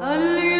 Allah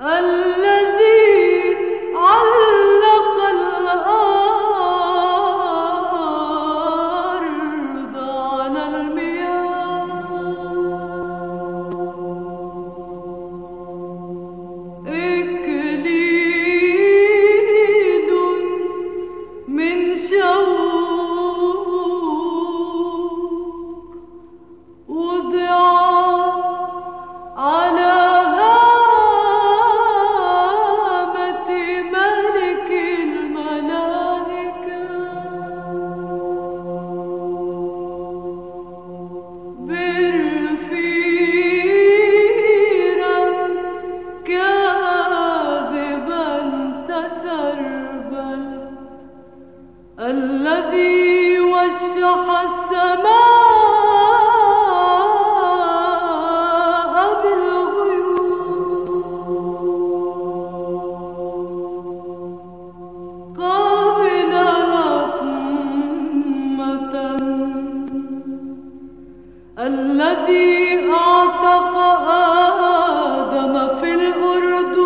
الذي الذي وشح السماء بالغيوم الذي أعتق آدم في الأردن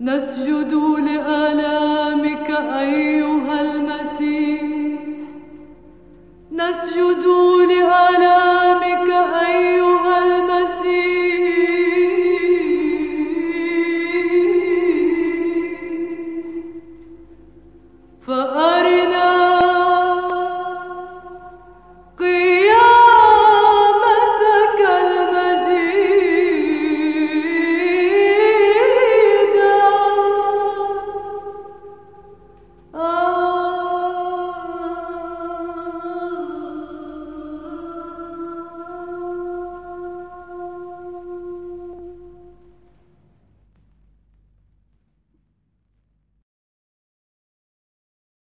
نسجد لآلامك أيها المسيح. نسجد لآلامك أيها المسيح.